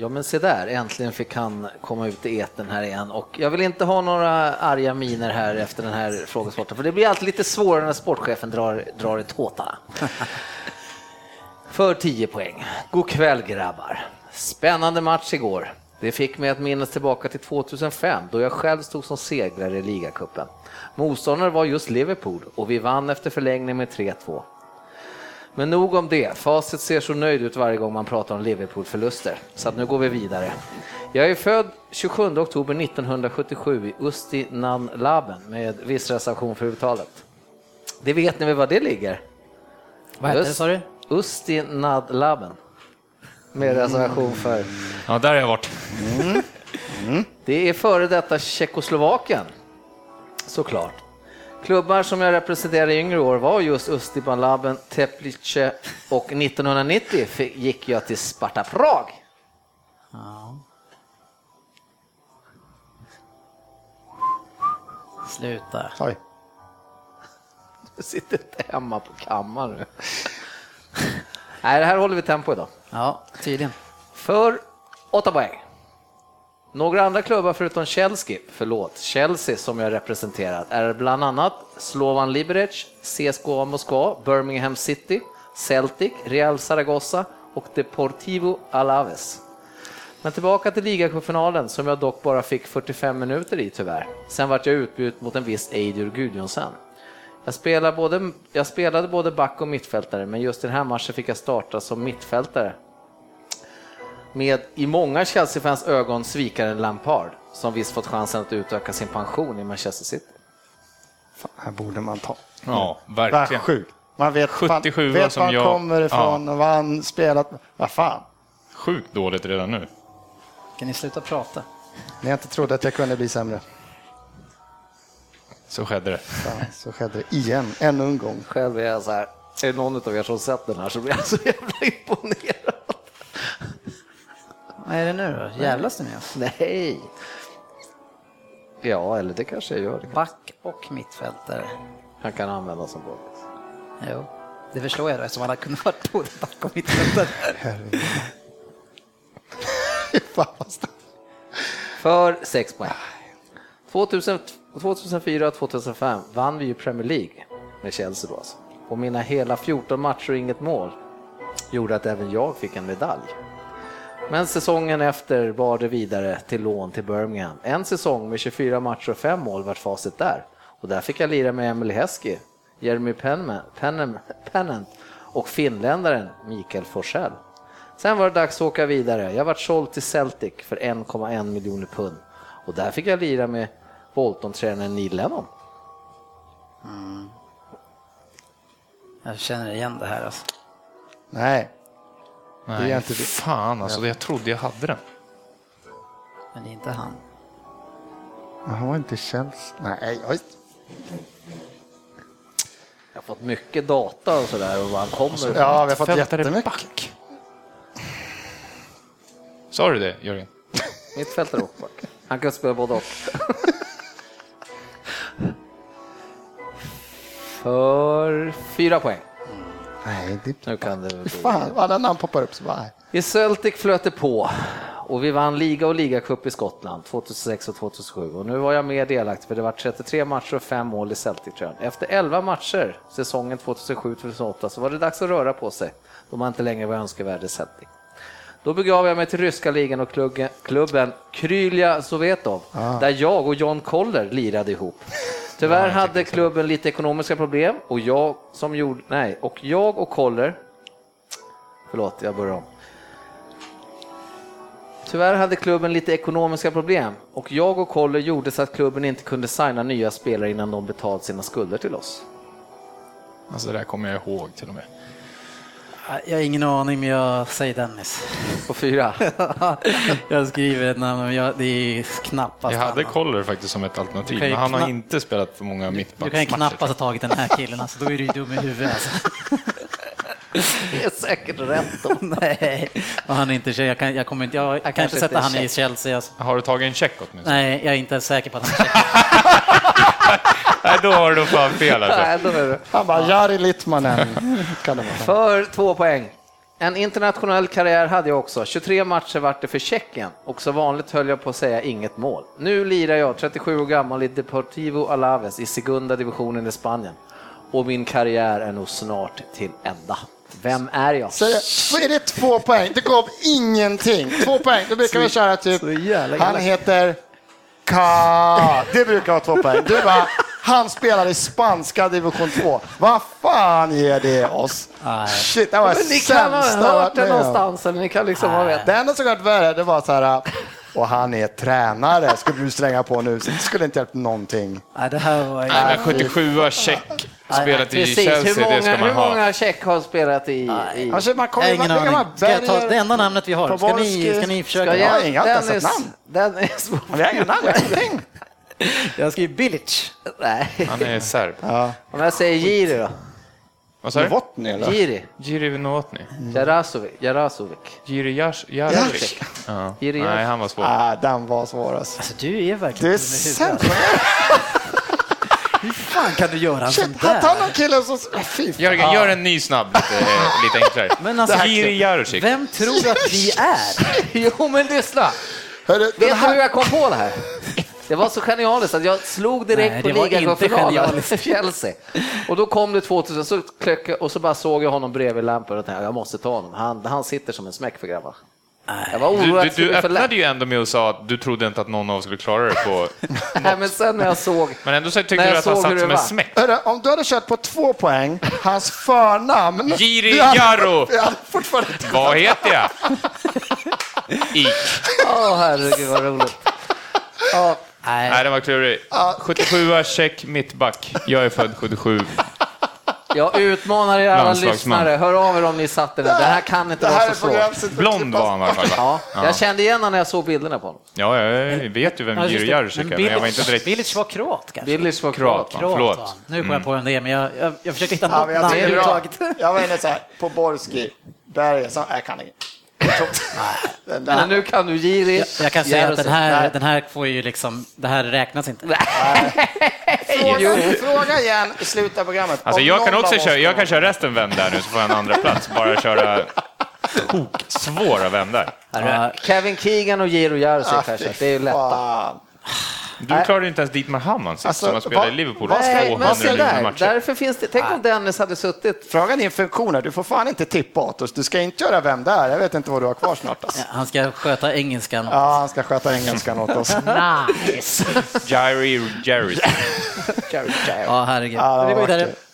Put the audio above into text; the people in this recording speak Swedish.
Ja men se där, äntligen fick han komma ut i eten här igen och jag vill inte ha några arga miner här efter den här frågesporten för det blir alltid lite svårare när sportchefen drar, drar i tåtarna. För 10 poäng. God kväll grabbar. Spännande match igår. Det fick mig att minnas tillbaka till 2005 då jag själv stod som segrare i ligacupen. Motståndare var just Liverpool och vi vann efter förlängning med 3-2. Men nog om det. Facit ser så nöjd ut varje gång man pratar om Liverpool-förluster. Så att nu går vi vidare. Jag är född 27 oktober 1977 i Ustinanlaben med viss reservation för uttalet. Det vet ni väl var det ligger? Vad hette det sa du? Ustinadlaben. Med reservation för... Ja, där har jag varit. Det är före detta Tjeckoslovakien, såklart. Klubbar som jag representerade i yngre år var just Ustibanlaben, Teplice och 1990 fick- gick jag till Sparta Prag. Sluta. Oj. Jag sitter inte hemma på kammaren nu. Nej, det här håller vi tempo idag. Ja, tydligen. För åtta poäng. Några andra klubbar förutom Chelsea, förlåt, Chelsea som jag representerat är bland annat Slovan Liberec, CSKA Moskva, Birmingham City, Celtic, Real Zaragoza och Deportivo Alaves. Men tillbaka till ligacupfinalen som jag dock bara fick 45 minuter i tyvärr. Sen vart jag utbytt mot en viss Eidur Gudjonsen. Jag spelade, både, jag spelade både back och mittfältare, men just i den här matchen fick jag starta som mittfältare med i många Chelsea-fans ögon svikaren Lampard, som visst fått chansen att utöka sin pension i Manchester City. Fan, här borde man ta. Ja, verkligen. sjukt. Man vet, 77 man vet som var han jag- kommer ifrån och vad han spelat. Vad fan. Sjukt dåligt redan nu. Kan ni sluta prata? Ni har inte trodde att jag kunde bli sämre. Så skedde det. Fan, så skedde det igen, ännu en gång. Själv är jag så här, är det någon av er som sett den här så blir jag så jävla imponerad. Vad är det nu då? Jävlas du med oss? Nej. Ja, eller det kanske jag gör. Back och mittfältare. Han kan användas som båda. Jo, det förstår jag då eftersom han har kunnat vara både back och mittfältare. För sex poäng. 2000, 2004 och 2005 vann vi ju Premier League med Chelsea då alltså. Och mina hela 14 matcher och inget mål gjorde att även jag fick en medalj. Men säsongen efter bar det vidare till lån till Birmingham. En säsong med 24 matcher och 5 mål vart facit där. Och där fick jag lira med Emil Heskey, Jeremy Pennant och finländaren Mikael Forsell. Sen var det dags att åka vidare. Jag vart såld till Celtic för 1,1 miljoner pund. Och där fick jag lira med Bolton-tränaren Neil Lennon. Jag känner igen det här alltså. Nej, Nej, är inte det. fan alltså. Jag trodde jag hade den. Men det är inte han. han var inte Chelsea. Nej, oj. Jag har fått mycket data och sådär och var han kommer ifrån. Ja, vi har fått jättemycket. back. Sa du det, Jörgen? Mittfältare och back. Han kan spela både och. För fyra poäng. Nej, det... Nu kan det bli. Fan, varje namn poppar upp så bara... I Celtic flöt det på och vi vann liga och ligacup i Skottland 2006 och 2007 och nu var jag mer delaktig för det var 33 matcher och 5 mål i Celtic-tröjan. Efter 11 matcher säsongen 2007-2008 så var det dags att röra på sig då man inte längre var önskvärd i Celtic. Då begav jag mig till ryska ligan och klubben, Krylja Sovetov där jag och John Koller lirade ihop. Tyvärr hade klubben lite ekonomiska problem och jag som gjorde, nej, och jag och Koller Förlåt, jag börjar om. Tyvärr hade klubben lite ekonomiska problem och jag och Koller gjorde så att klubben inte kunde signa nya spelare innan de betalt sina skulder till oss. Alltså det där kommer jag ihåg till och med. Jag har ingen aning, men jag säger Dennis. På fyra. jag skriver ett namn, men jag, det är knappast Jag hade. Koller faktiskt som ett alternativ, kan men han har inte spelat för många Du kan ju mittbacksmatcher. knappast ha tagit den här killen, alltså, då är du ju dum i huvudet. Alltså. Det är säkert rätt då. Nej, och han är inte, jag kan, jag kommer inte, jag, kan kanske inte sätta han i. Chelsea. Alltså. Har du tagit en check åtminstone? Nej, jag är inte säker på att han är check. Nej, då har du fan fel alltså. Nej, då är det. Han bara, Jari Littmanen. Kan det vara. För två poäng. En internationell karriär hade jag också. 23 matcher vart det för Tjeckien och så vanligt höll jag på att säga inget mål. Nu lirar jag, 37 år gammal, i Deportivo Alaves i Segunda divisionen i Spanien. Och min karriär är nog snart till ända. Vem är jag? Så så är det två poäng? Det gav ingenting. Två poäng. Då brukar vi köra typ, så jävla han heter Ka. Det brukar vara två poäng. Du bara, han spelar i spanska division 2. Vad fan ger det oss? Nej. Shit, det var Men ni kan ha hört det någonstans, eller ni kan liksom ha vet. Det enda som varit värre, det var så här, och han är tränare, skulle du slänga på nu, så det skulle inte hjälpt någonting. Nej, det här var... Nej, men 77 check, spelat i Precis, hur Chelsea, det många, ska man hur ha. många check har spelat i... i Alltså, man kommer, ingen man, aning. Ska jag ta det enda namnet vi har? Ska ni, ska ni Ska försöka? jag- jag, inga har inte ens Dennis, ett namn. Dennis, Vi har ingen namn, ingenting. Jag skriver Bilic. nej. Han är serb. Ja. Om jag säger Giri då? Vad sa du? Novotny eller? Giri, Jiri Novotny? Jarasovic, Jarasovic. Jiri Jas- Jarovic? Ja. Jiri Nej, han var svår. Ah, den var svårast. Alltså, du är verkligen Du är dum i huvudet. sämst. Hur fan kan du göra en sån Shit, han tar där? någon kille som... ah, Fy fan. Jörgen, gör en ny snabb, lite, lite enklare. Men alltså, Jiri Jarosic. vem tror du att vi är? Jo men lyssna, Hörru, vet du hur här, jag kom på det här? Det var så genialiskt att jag slog direkt Nej, på det var ligacupfinalen Chelsea. Och då kom det 2000, så klöck, och så bara såg jag honom bredvid Lampard och tänkte jag måste ta honom. Han, han sitter som en smäck för grabbar. Jag var Du, orolig du, du lätt. öppnade ju ändå med att säga att du trodde inte att någon av oss skulle klara det på... Nej, men sen när jag såg... Men ändå så tyckte du att han satt som en smäck. hörru, om du hade kört på två poäng, hans förnamn... Jiri inte... Vad heter jag? Ik. Åh herregud vad roligt. Ja, Nej, Nej, den var klurig. 77 check mittback. Jag är född 77. jag utmanar er alla lyssnare. Hör av er om ni satte den. Det här kan inte vara så svårt. Blond var han i alla fall. Ja, jag kände igen honom när jag såg bilderna på honom. Ja, jag vet ju vem Ja, just Jiri det. Jarosic är, men jag var inte direkt... Bilic var kroat kanske? Billys var Kroat, kroat. förlåt. va? Nu kom jag på vem det är, men jag, jag, jag försökte hitta Ja, men jag, överhuvudtaget. var inne så här, på Borski, jag kan inget. Där- Men nu kan du Jiri. Jag, jag kan säga att den här, den här får ju liksom, det här räknas inte. Fråga, fråga igen i slutet av programmet. Alltså jag kan också köra, jag kan köra resten vänd där nu så får jag en andra plats. Bara köra svåra vändar. Ja, Kevin Keegan och Jiro Jarosik Ah, kanske. Det är ju lätta. Du klarade inte ens Dietmar Hamann sist, Alltså, som har spelat i Liverpool Nej, 200 men se där. Därför finns det... Tänk om Dennis hade suttit... Fråga din funktioner, du får fan inte tippa åt oss. Du ska inte göra vem det är. Jag vet inte vad du har kvar snart. Alltså. han ska sköta engelskan. Ja, han ska sköta engelskan åt oss. Nice. Jiri Jarosic. Jerry, Jerry. Ja, herregud. Ja, vidare. vackert.